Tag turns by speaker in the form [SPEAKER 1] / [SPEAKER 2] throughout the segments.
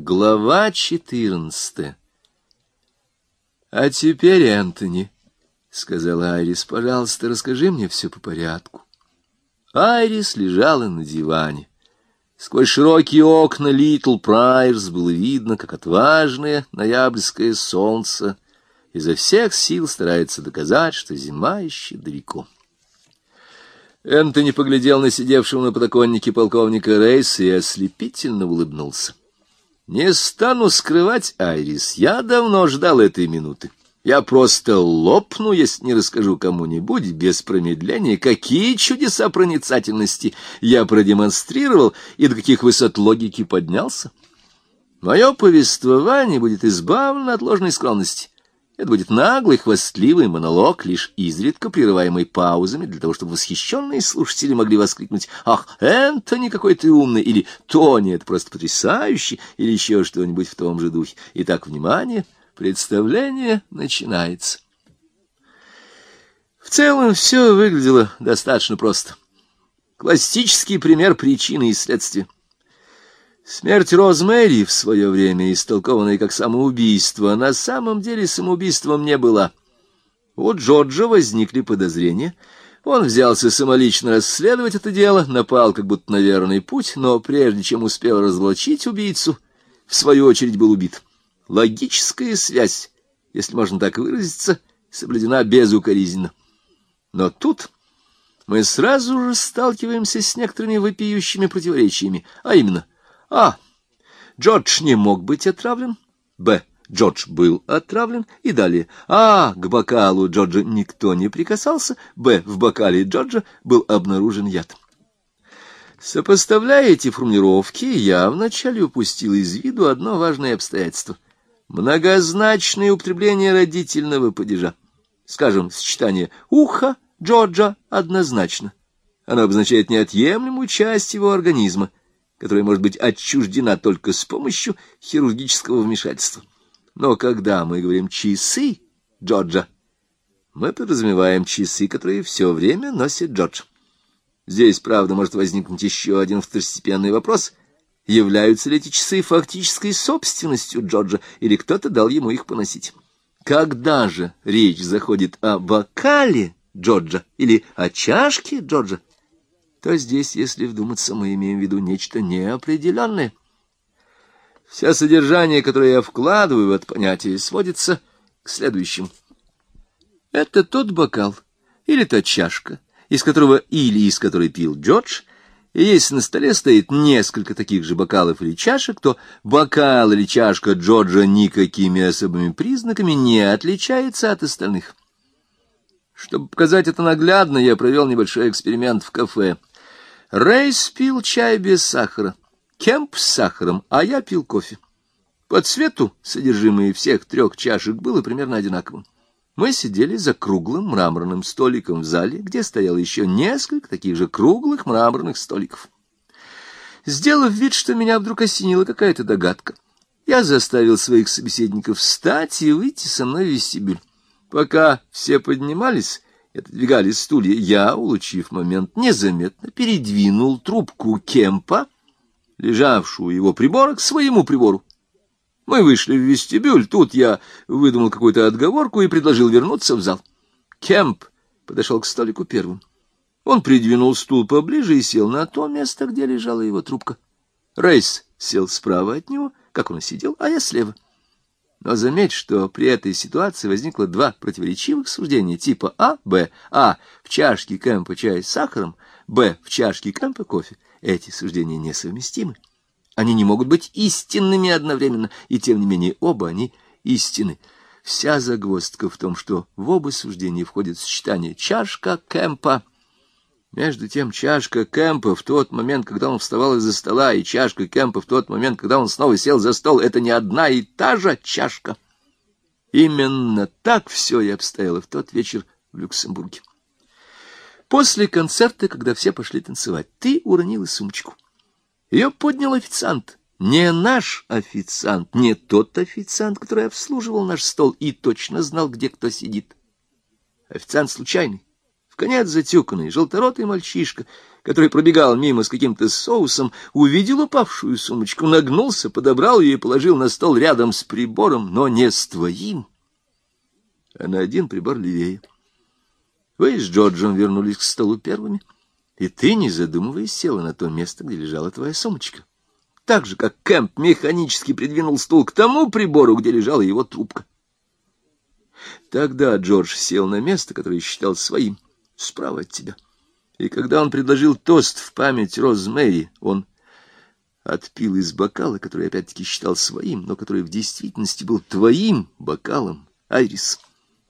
[SPEAKER 1] Глава четырнадцатая «А теперь, Энтони, — сказала Айрис, — пожалуйста, расскажи мне все по порядку». Айрис лежала на диване. Сквозь широкие окна Литл Прайерс было видно, как отважное ноябрьское солнце изо всех сил старается доказать, что зима еще далеко. Энтони поглядел на сидевшего на подоконнике полковника Рейса и ослепительно улыбнулся. Не стану скрывать, Айрис, я давно ждал этой минуты. Я просто лопну, если не расскажу кому-нибудь без промедления, какие чудеса проницательности я продемонстрировал и до каких высот логики поднялся. Мое повествование будет избавлено от ложной скромности. Это будет наглый, хвастливый монолог, лишь изредка прерываемый паузами, для того, чтобы восхищенные слушатели могли воскликнуть «Ах, Энтони, какой ты умный!» или «Тони, это просто потрясающе!» или еще что-нибудь в том же духе. Итак, внимание, представление начинается. В целом все выглядело достаточно просто. Классический пример причины и следствия. Смерть Розмэри в свое время, истолкованная как самоубийство, на самом деле самоубийством не была. У Джорджа возникли подозрения. Он взялся самолично расследовать это дело, напал как будто на верный путь, но прежде чем успел разоблачить убийцу, в свою очередь был убит. Логическая связь, если можно так выразиться, соблюдена безукоризненно. Но тут мы сразу же сталкиваемся с некоторыми вопиющими противоречиями, а именно — а. Джордж не мог быть отравлен. Б. Джордж был отравлен. И далее. А. К бокалу Джорджа никто не прикасался. Б. В бокале Джорджа был обнаружен яд. Сопоставляя эти формулировки, я вначале упустил из виду одно важное обстоятельство. Многозначное употребление родительного падежа. Скажем, сочетание «ухо» Джорджа однозначно. Оно обозначает неотъемлемую часть его организма — которая может быть отчуждена только с помощью хирургического вмешательства. Но когда мы говорим «часы» Джорджа, мы подразумеваем часы, которые все время носит Джордж. Здесь, правда, может возникнуть еще один второстепенный вопрос. Являются ли эти часы фактической собственностью Джорджа, или кто-то дал ему их поносить? Когда же речь заходит о бокале Джорджа или о чашке Джорджа, то здесь, если вдуматься, мы имеем в виду нечто неопределенное. Все содержание, которое я вкладываю в это понятие, сводится к следующему. Это тот бокал или та чашка, из которого или из которой пил Джордж, и если на столе стоит несколько таких же бокалов или чашек, то бокал или чашка Джорджа никакими особыми признаками не отличается от остальных. Чтобы показать это наглядно, я провел небольшой эксперимент в кафе — Рейс пил чай без сахара, Кемп с сахаром, а я пил кофе. По цвету содержимое всех трех чашек было примерно одинаковым. Мы сидели за круглым мраморным столиком в зале, где стояло еще несколько таких же круглых мраморных столиков. Сделав вид, что меня вдруг осенила какая-то догадка, я заставил своих собеседников встать и выйти со мной в вестибюль. Пока все поднимались, отодвигали стулья, я, улучив момент, незаметно передвинул трубку Кемпа, лежавшую его прибора, к своему прибору. Мы вышли в вестибюль, тут я выдумал какую-то отговорку и предложил вернуться в зал. Кемп подошел к столику первым. Он придвинул стул поближе и сел на то место, где лежала его трубка. Рейс сел справа от него, как он сидел, а я слева. Но заметь, что при этой ситуации возникло два противоречивых суждения типа А, Б. А в чашке Кэмпа чай с сахаром, Б в чашке Кэмпа кофе. Эти суждения несовместимы. Они не могут быть истинными одновременно, и тем не менее оба они истины. Вся загвоздка в том, что в оба суждения входит сочетание чашка Кэмпа — между тем чашка Кэмпа в тот момент, когда он вставал из-за стола, и чашка Кэмпа в тот момент, когда он снова сел за стол, это не одна и та же чашка. Именно так все и обстояло в тот вечер в Люксембурге. После концерта, когда все пошли танцевать, ты уронила сумочку. Ее поднял официант. Не наш официант, не тот официант, который обслуживал наш стол и точно знал, где кто сидит. Официант случайный конец затюканный, желторотый мальчишка, который пробегал мимо с каким-то соусом, увидел упавшую сумочку, нагнулся, подобрал ее и положил на стол рядом с прибором, но не с твоим, а на один прибор левее. Вы с Джорджем вернулись к столу первыми, и ты, не задумываясь, села на то место, где лежала твоя сумочка. Так же, как Кэмп механически придвинул стул к тому прибору, где лежала его трубка. Тогда Джордж сел на место, которое считал своим, справа от тебя. И когда он предложил тост в память Розмэри, он отпил из бокала, который опять-таки считал своим, но который в действительности был твоим бокалом, Айрис.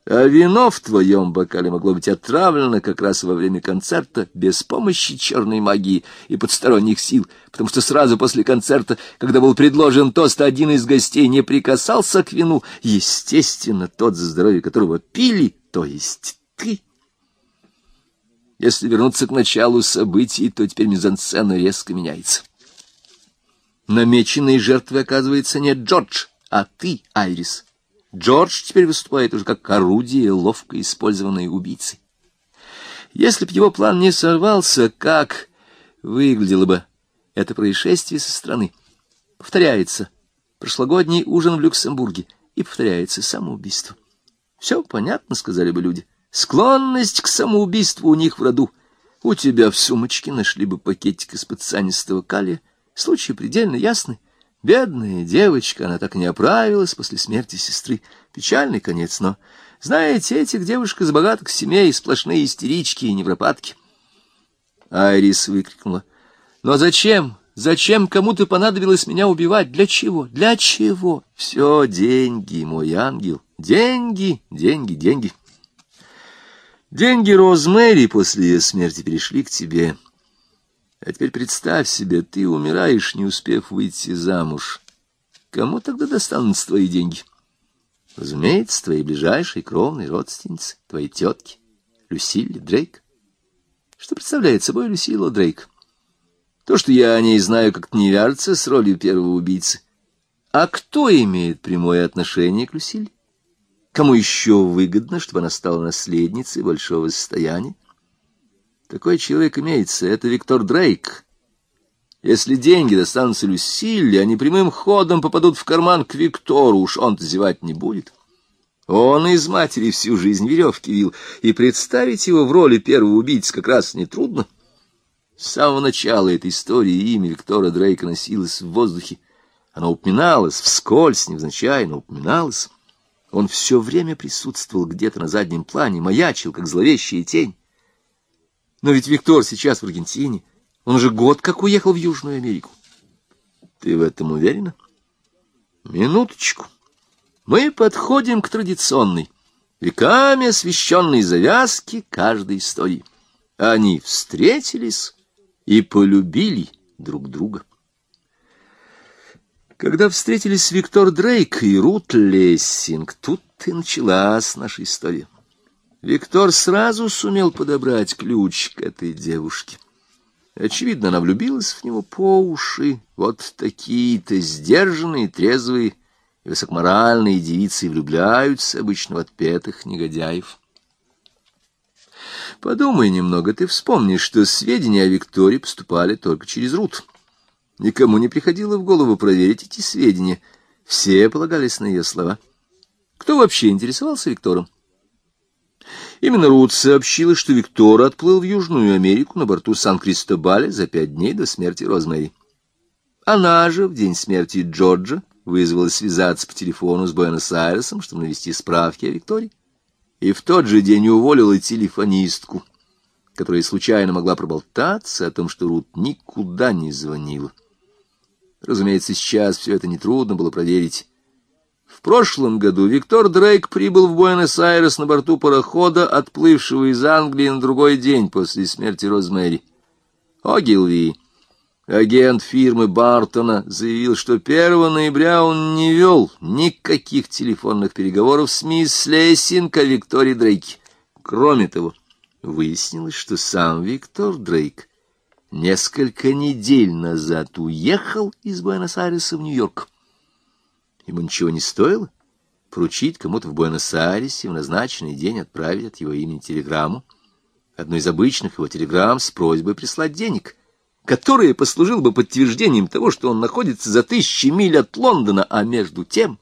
[SPEAKER 1] А вино в твоем бокале могло быть отравлено как раз во время концерта без помощи черной магии и подсторонних сил, потому что сразу после концерта, когда был предложен тост, один из гостей не прикасался к вину, естественно, тот, за здоровье которого пили, то есть ты. Если вернуться к началу событий, то теперь мизансцена резко меняется. Намеченной жертвой оказывается не Джордж, а ты, Айрис. Джордж теперь выступает уже как орудие, ловко использованное убийцей. Если б его план не сорвался, как выглядело бы это происшествие со стороны? Повторяется прошлогодний ужин в Люксембурге, и повторяется самоубийство. Все понятно, сказали бы люди. Склонность к самоубийству у них в роду. У тебя в сумочке нашли бы пакетик из-под санистого калия. Случай предельно ясный. Бедная девочка, она так не оправилась после смерти сестры. Печальный конец, но, знаете, этих девушек из богатых семей сплошные истерички и невропатки. Айрис выкрикнула. Но зачем? Зачем кому-то понадобилось меня убивать? Для чего? Для чего? Все деньги, мой ангел. Деньги, деньги, деньги. Деньги Розмэри после ее смерти перешли к тебе. А теперь представь себе, ты умираешь, не успев выйти замуж. Кому тогда достанутся твои деньги? Разумеется, твои ближайшие кровные родственницы, твои тетки, Люсиль Дрейк. Что представляет собой Люсила Дрейк? То, что я о ней знаю, как-то не вяжется с ролью первого убийцы. А кто имеет прямое отношение к Люсиль? Кому еще выгодно, чтобы она стала наследницей большого состояния? Такой человек имеется, это Виктор Дрейк. Если деньги достанутся Люсилле, они прямым ходом попадут в карман к Виктору, уж он-то зевать не будет. Он из матери всю жизнь веревки вил, и представить его в роли первого убийцы как раз нетрудно. С самого начала этой истории имя Виктора Дрейка носилось в воздухе. Оно упоминалось вскользь, невзначай, но упоминалось. Он все время присутствовал где-то на заднем плане, маячил, как зловещая тень. Но ведь Виктор сейчас в Аргентине. Он уже год как уехал в Южную Америку. Ты в этом уверена? Минуточку. Мы подходим к традиционной, веками освященной завязке каждой истории. Они встретились и полюбили друг друга. Когда встретились Виктор Дрейк и Рут Лессинг, тут и началась наша история. Виктор сразу сумел подобрать ключ к этой девушке. Очевидно, она влюбилась в него по уши. Вот такие-то сдержанные, трезвые и высокоморальные девицы влюбляются обычно в отпетых негодяев. Подумай немного, ты вспомнишь, что сведения о Виктории поступали только через Рут. Никому не приходило в голову проверить эти сведения. Все полагались на ее слова. Кто вообще интересовался Виктором? Именно Рут сообщила, что Виктор отплыл в Южную Америку на борту Сан-Кристобаля за пять дней до смерти Розмэри. Она же в день смерти Джорджа вызвалась связаться по телефону с Буэнос-Айресом, чтобы навести справки о Виктории, и в тот же день уволила телефонистку, которая случайно могла проболтаться о том, что Рут никуда не звонила. Разумеется, сейчас все это нетрудно было проверить. В прошлом году Виктор Дрейк прибыл в Буэнос-Айрес на борту парохода, отплывшего из Англии на другой день после смерти Розмэри. Огилви, агент фирмы Бартона, заявил, что 1 ноября он не вел никаких телефонных переговоров с мисс Лессинг о Викторе Дрейке. Кроме того, выяснилось, что сам Виктор Дрейк несколько недель назад уехал из Буэнос-Айреса в Нью-Йорк. Ему ничего не стоило поручить кому-то в Буэнос-Айресе в назначенный день отправить от его имени телеграмму. одну из обычных его телеграмм с просьбой прислать денег, которое послужило бы подтверждением того, что он находится за тысячи миль от Лондона, а между тем...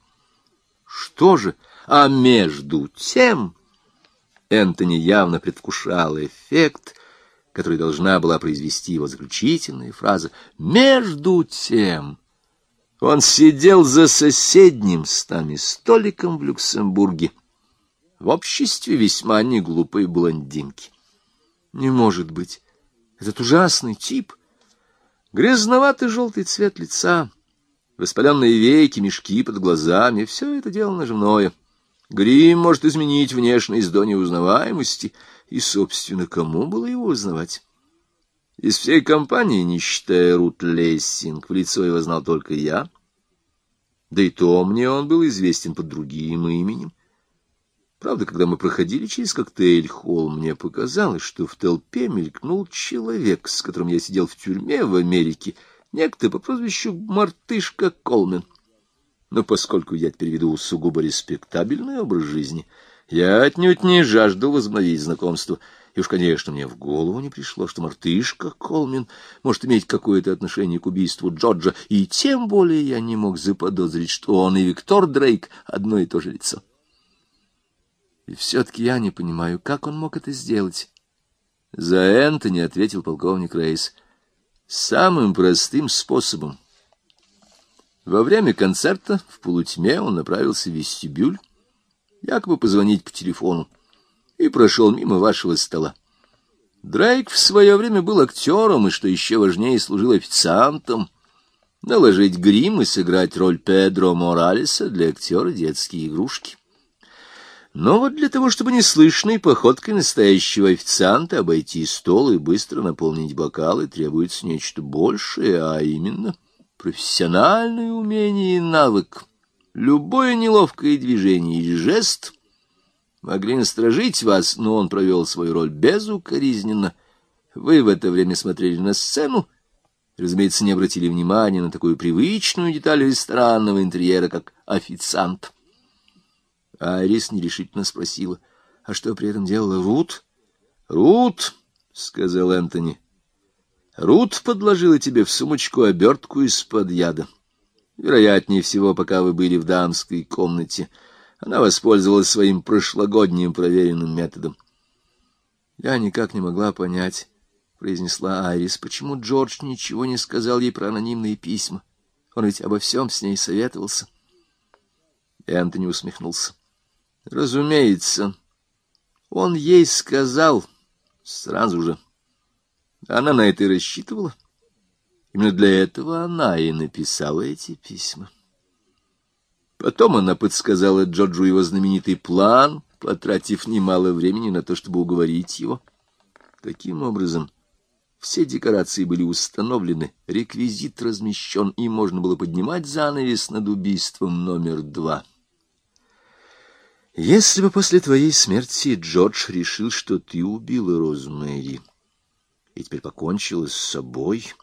[SPEAKER 1] Что же? А между тем... Энтони явно предвкушал эффект, который должна была произвести его заключительная фраза. «Между тем...» Он сидел за соседним с нами столиком в Люксембурге, в обществе весьма неглупой блондинки. Не может быть. Этот ужасный тип. Грязноватый желтый цвет лица, воспаленные веки, мешки под глазами — все это дело наживное. Грим может изменить внешность до неузнаваемости, и, собственно, кому было его узнавать? Из всей компании, не считая Рут Лессинг, в лицо его знал только я. Да и то мне он был известен под другим именем. Правда, когда мы проходили через коктейль-холл, мне показалось, что в толпе мелькнул человек, с которым я сидел в тюрьме в Америке, некто по прозвищу Мартышка Колмен. Но поскольку я теперь веду сугубо респектабельный образ жизни, я отнюдь не жаждал возобновить знакомство, и уж, конечно, мне в голову не пришло, что мартышка Колмин может иметь какое-то отношение к убийству Джорджа, и тем более я не мог заподозрить, что он и Виктор Дрейк одно и то же лицо. И все-таки я не понимаю, как он мог это сделать. За Энтони ответил полковник Рейс. Самым простым способом — во время концерта в полутьме он направился в вестибюль, якобы позвонить по телефону, и прошел мимо вашего стола. Дрейк в свое время был актером, и, что еще важнее, служил официантом. Наложить грим и сыграть роль Педро Моралеса для актера детские игрушки. Но вот для того, чтобы неслышной походкой настоящего официанта обойти стол и быстро наполнить бокалы, требуется нечто большее, а именно — профессиональное умение и навык, любое неловкое движение и жест могли насторожить вас, но он провел свою роль безукоризненно. Вы в это время смотрели на сцену, разумеется, не обратили внимания на такую привычную деталь ресторанного интерьера, как официант. Арис нерешительно спросила, а что при этом делала Рут? — Рут, — сказал Энтони, — Рут подложила тебе в сумочку обертку из-под яда. Вероятнее всего, пока вы были в дамской комнате, она воспользовалась своим прошлогодним проверенным методом. Я никак не могла понять, — произнесла Айрис, — почему Джордж ничего не сказал ей про анонимные письма. Он ведь обо всем с ней советовался. Энтони усмехнулся. — Разумеется, он ей сказал сразу же. — она на это и рассчитывала. Именно для этого она и написала эти письма. Потом она подсказала Джорджу его знаменитый план, потратив немало времени на то, чтобы уговорить его. Таким образом, все декорации были установлены, реквизит размещен, и можно было поднимать занавес над убийством номер два. Если бы после твоей смерти Джордж решил, что ты убила Розмэри, и теперь покончила с собой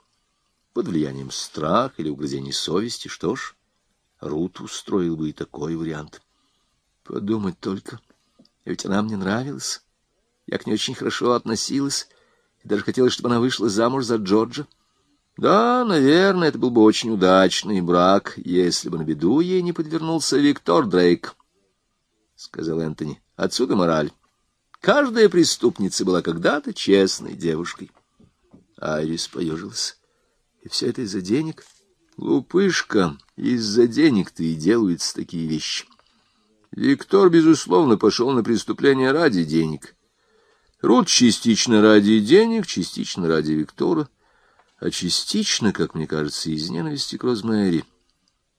[SPEAKER 1] под влиянием страха или угрызений совести, что ж, Рут устроил бы и такой вариант. Подумать только, ведь она мне нравилась. Я к ней очень хорошо относилась, и даже хотела, чтобы она вышла замуж за Джорджа. Да, наверное, это был бы очень удачный брак, если бы на беду ей не подвернулся Виктор Дрейк, — сказал Энтони. Отсюда мораль. Каждая преступница была когда-то честной девушкой. Айрис поежилась. И все это из-за денег? Глупышка, из-за денег-то и делаются такие вещи. Виктор, безусловно, пошел на преступление ради денег. Рут частично ради денег, частично ради Виктора, а частично, как мне кажется, из ненависти к Розмэри.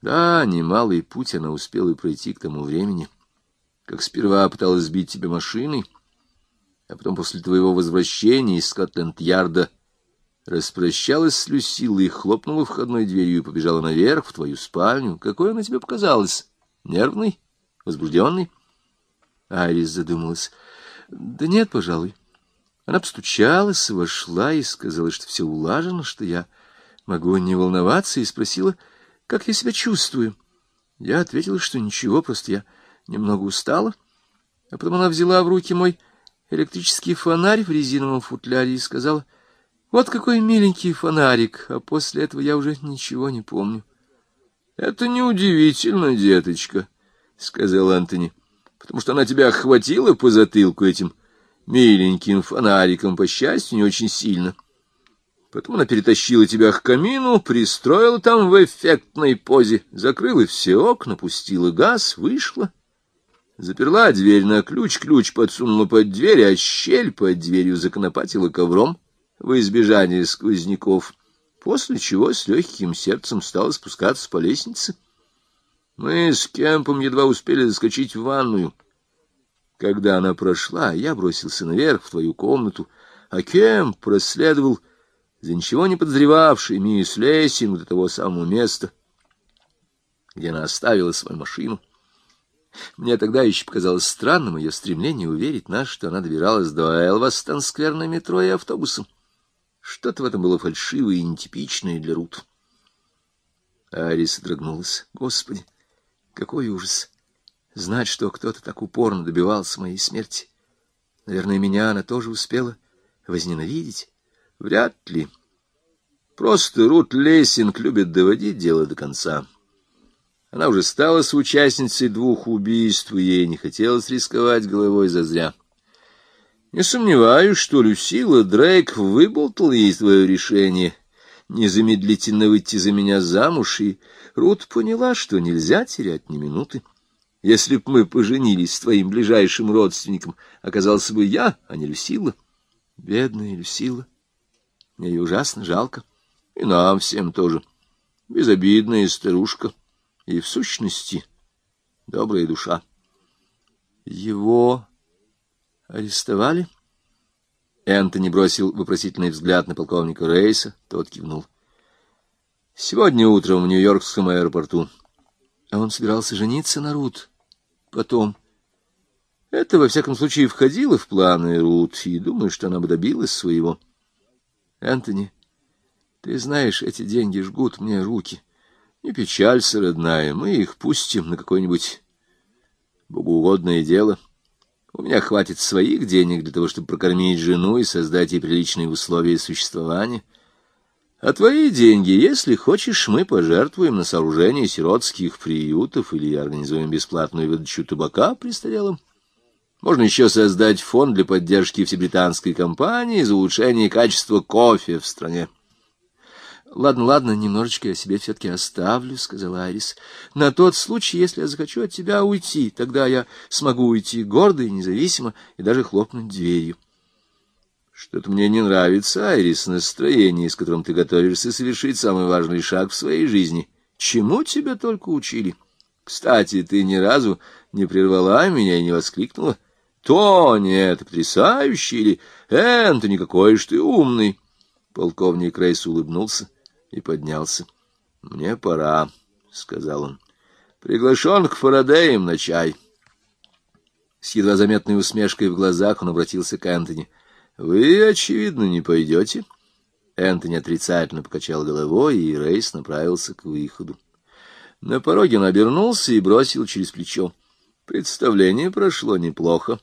[SPEAKER 1] Да, немалый путь она успела пройти к тому времени, как сперва пыталась сбить тебя машиной, а потом после твоего возвращения из Скотленд-Ярда распрощалась с Люсилой, хлопнула входной дверью и побежала наверх, в твою спальню. Какой она тебе показалась? Нервный? Возбужденный? Айрис задумалась. Да нет, пожалуй. Она постучалась, вошла и сказала, что все улажено, что я могу не волноваться, и спросила, как я себя чувствую. Я ответила, что ничего, просто я немного устала. А потом она взяла в руки мой электрический фонарь в резиновом футляре и сказала, «Вот какой миленький фонарик!» А после этого я уже ничего не помню. «Это неудивительно, деточка», — сказал Антони, «потому что она тебя охватила по затылку этим миленьким фонариком, по счастью, не очень сильно». Потом она перетащила тебя к камину, пристроила там в эффектной позе, закрыла все окна, пустила газ, вышла. Заперла дверь на ключ, ключ подсунула под дверь, а щель под дверью законопатила ковром во избежание сквозняков, после чего с легким сердцем стала спускаться по лестнице. Мы с Кемпом едва успели заскочить в ванную. Когда она прошла, я бросился наверх в твою комнату, а Кемп проследовал за ничего не подозревавшей мисс Лессинг до того самого места, где она оставила свою машину. Мне тогда еще показалось странным ее стремление уверить нас, что она добиралась до Элвастон-сквер на метро и автобусом. Что-то в этом было фальшивое и нетипичное для Рут. Арис дрогнулась. Господи, какой ужас! Знать, что кто-то так упорно добивался моей смерти. Наверное, меня она тоже успела возненавидеть. Вряд ли. Просто Рут Лессинг любит доводить дело до конца. Она уже стала соучастницей двух убийств, и ей не хотелось рисковать головой зазря. Не сомневаюсь, что Люсила Дрейк выболтал ей свое решение незамедлительно выйти за меня замуж, и Рут поняла, что нельзя терять ни минуты. Если б мы поженились с твоим ближайшим родственником, оказался бы я, а не Люсила. Бедная Люсила. Мне ее ужасно жалко. И нам всем тоже. Безобидная старушка. И в сущности добрая душа. Его арестовали? Энтони бросил вопросительный взгляд на полковника Рейса. Тот кивнул. Сегодня утром в Нью-Йоркском аэропорту. А он собирался жениться на Рут. Потом... Это, во всяком случае, входило в планы Рут, и думаю, что она бы добилась своего. — Энтони, ты знаешь, эти деньги жгут мне руки. Не печалься, родная, мы их пустим на какое-нибудь богоугодное дело. У меня хватит своих денег для того, чтобы прокормить жену и создать ей приличные условия существования. А твои деньги, если хочешь, мы пожертвуем на сооружение сиротских приютов или организуем бесплатную выдачу табака престарелым. Можно еще создать фонд для поддержки всебританской компании за улучшение качества кофе в стране. — Ладно, ладно, немножечко я себе все-таки оставлю, — сказала Арис. — На тот случай, если я захочу от тебя уйти, тогда я смогу уйти гордо и независимо и даже хлопнуть дверью. — Что-то мне не нравится, Айрис, настроение, с которым ты готовишься совершить самый важный шаг в своей жизни. Чему тебя только учили? Кстати, ты ни разу не прервала меня и не воскликнула. Тони, это потрясающе, или Энтони, какой ж ты умный. Полковник Рейс улыбнулся и поднялся. — Мне пора, — сказал он. — Приглашен к Фарадеям на чай. С едва заметной усмешкой в глазах он обратился к Энтони. — Вы, очевидно, не пойдете? Энтони отрицательно покачал головой, и Рейс направился к выходу. На пороге он обернулся и бросил через плечо. Представление прошло неплохо.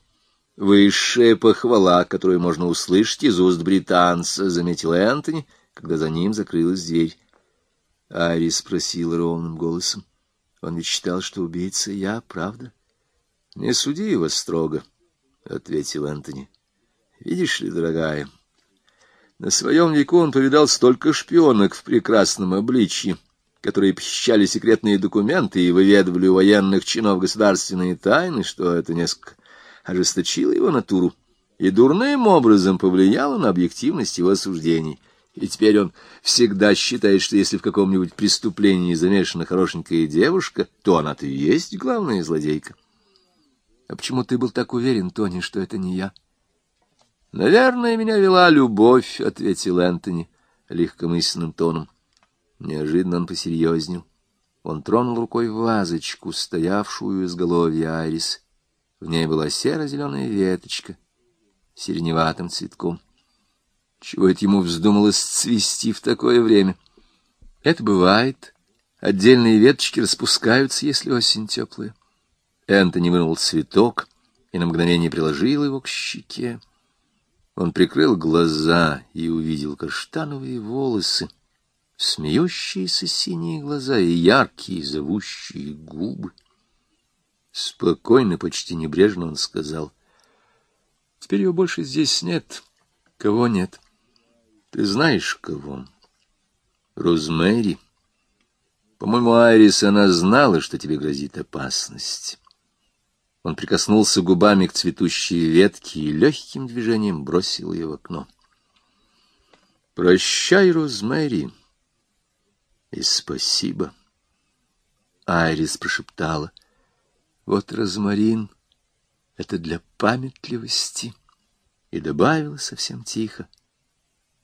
[SPEAKER 1] Высшая похвала, которую можно услышать из уст британца, — заметил Энтони, когда за ним закрылась дверь. Ари спросил ровным голосом. Он ведь считал, что убийца я, правда? — Не суди его строго, — ответил Энтони. — Видишь ли, дорогая, на своем веку он повидал столько шпионок в прекрасном обличье, которые похищали секретные документы и выведывали у военных чинов государственные тайны, что это несколько ожесточила его натуру и дурным образом повлияла на объективность его суждений. И теперь он всегда считает, что если в каком-нибудь преступлении замешана хорошенькая девушка, то она-то и есть главная злодейка. — А почему ты был так уверен, Тони, что это не я? — Наверное, меня вела любовь, — ответил Энтони легкомысленным тоном. Неожиданно он посерьезнел. Он тронул рукой вазочку, стоявшую изголовья Айрис. В ней была серо-зеленая веточка с сиреневатым цветком. Чего это ему вздумалось цвести в такое время? Это бывает. Отдельные веточки распускаются, если осень теплая. Энтони вынул цветок и на мгновение приложила его к щеке. Он прикрыл глаза и увидел каштановые волосы, смеющиеся синие глаза и яркие зовущие губы. Спокойно, почти небрежно он сказал, «Теперь ее больше здесь нет. Кого нет? Ты знаешь, кого? Розмэри. По-моему, Айрис, она знала, что тебе грозит опасность». Он прикоснулся губами к цветущей ветке и легким движением бросил ее в окно. «Прощай, Розмэри, и спасибо!» Айрис прошептала. «Вот розмарин — это для памятливости!» И добавила совсем тихо.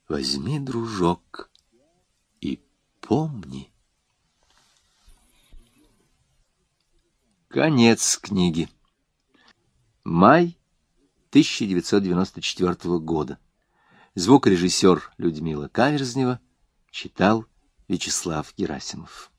[SPEAKER 1] «Возьми, дружок, и помни!» Конец книги. Май 1994 года. Звукорежиссер Людмила Каверзнева читал Вячеслав Герасимов.